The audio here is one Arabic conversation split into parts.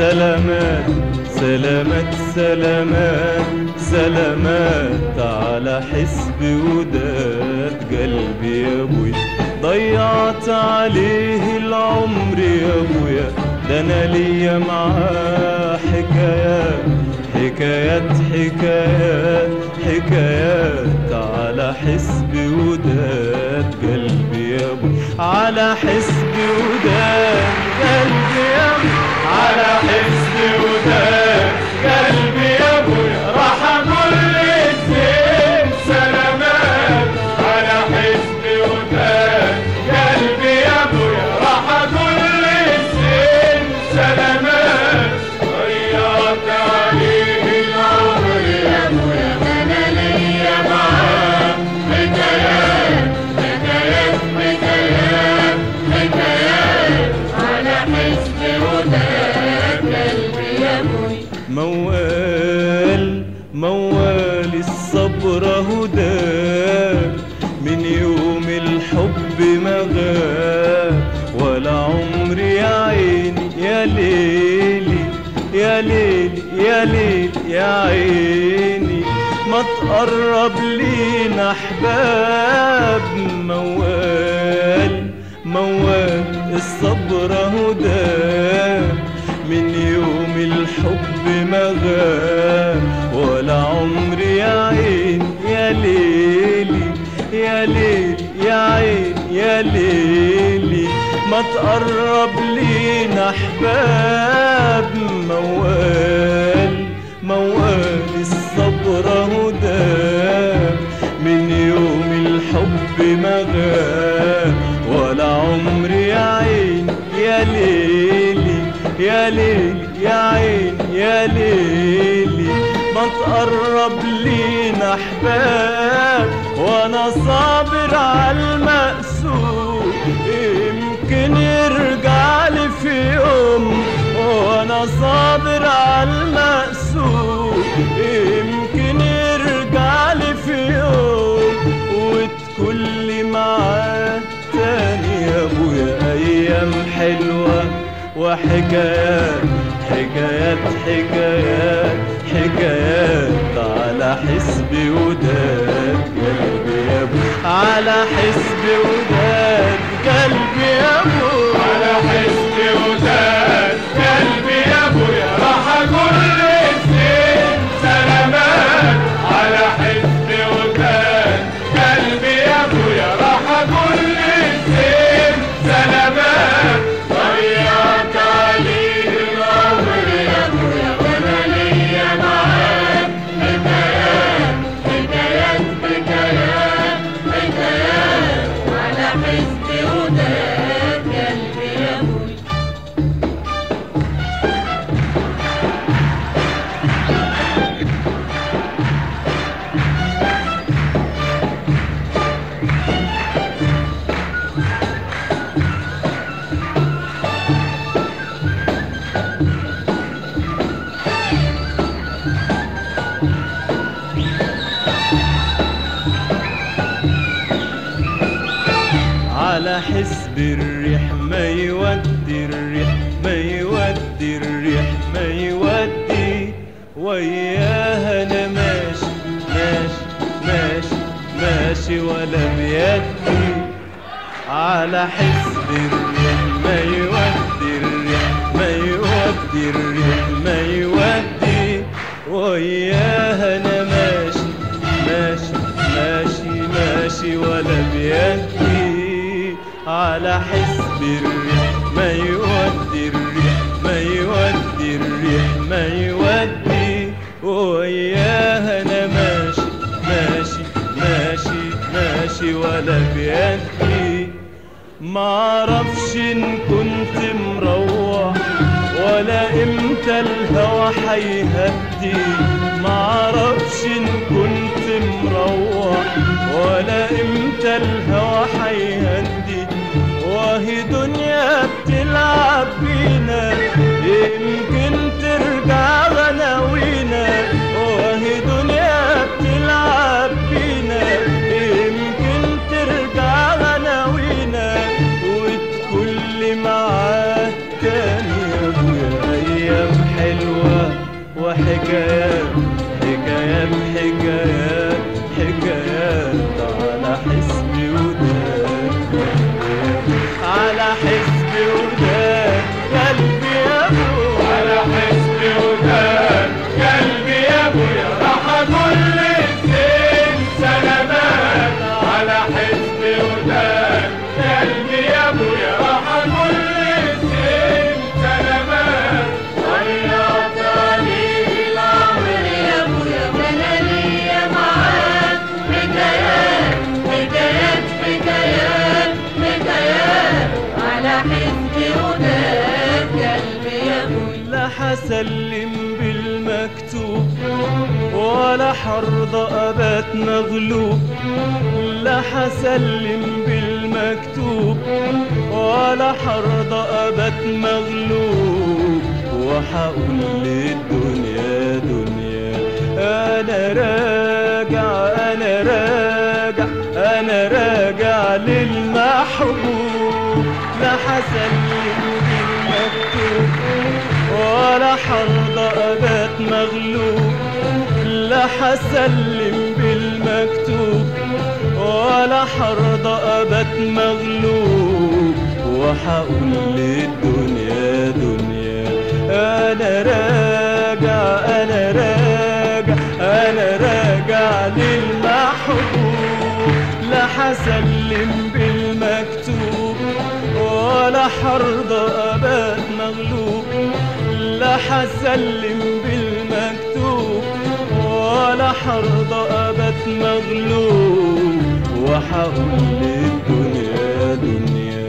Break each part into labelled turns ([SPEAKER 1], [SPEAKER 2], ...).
[SPEAKER 1] سلامات سلامات سلامات سلامات على حسبي وداد قلبي يا أبويا. ضيعت عليه العمر يا أبويا. ده أنا ليا معاه حكايات حكايات حكايات حكايات على حسبي وداد قلبي يا ابو على حسبي موال موال الصبر هداه من يوم الحب غاب ولا عمري يا عيني يا ليلي يا ليلي يا ليلي يا عيني. ما تقرب لينا أحباب موال الصبر هداه من يوم الحب ما غاب ولا عمري يا عين يا ليلي يا ليلي يا عين يا ليلي. ما تقرب لينا أحباب موال موال الصبر هداه من يوم الحب ما غاب ليلي يا ليلي يا عين يا ليلي. ما تقرب لينا احباب وأنا صابر على المقسوم. يمكن يرجع لي في يوم وأنا صابر على وحكايات حكايات حكايات حكايات على حسبي وداد. على حسب الريح ما يودي الريح ما يودي الريح ما يودي. وياها أنا ماشي ماشي ماشي ماشي ولا بيدي. على حسب الريح ما يودي الريح ما يودي الريح ما يودي. وياها على حسب الريح ما يودي الريح ما يودي الريح ما يودي. وياها أنا ماشي ماشي ماشي ماشي ولا بيدي معرفش إن كنت مروح ولا إمتى الهوى حيهدي حسلم بالمكتوب ولا حرضى أبات مغلوب. لا حسلم بالمكتوب ولا حرضى أبات مغلوب. وحقول للدنيا دنيا أنا راجع أنا راجع أنا راجع للمحبوب. لا حسلم ولا حرضى أبات مغلوب لا حسلم بالمكتوب ولا حرضى أبات مغلوب. وحقول للدنيا دنيا أنا راجع أنا راجع أنا راجع للمحبوب. لا حسلم بالمكتوب ولا حرضى أبات مغلوب. حسلم بالمكتوب ولا حرضى أبات مغلوب. وحقول للدنيا دنيا.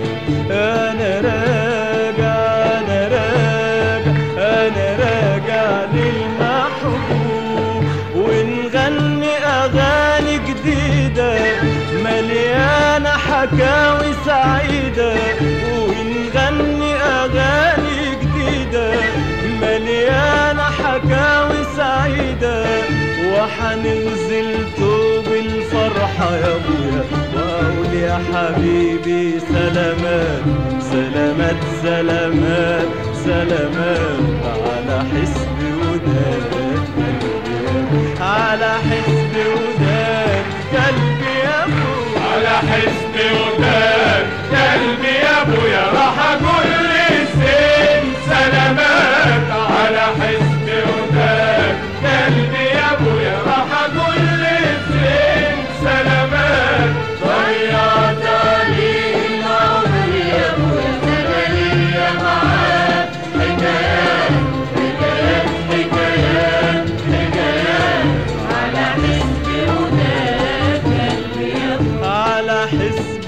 [SPEAKER 1] أنا راجع أنا راجع أنا راجع للمحبوب. ونغني أغاني جديدة مليانة حكاوي سعيدة. وحننزل توب الفرحة يا أبويا. واقول يا حبيبي سلامات سلامات سلامات سلامات.
[SPEAKER 2] حكايات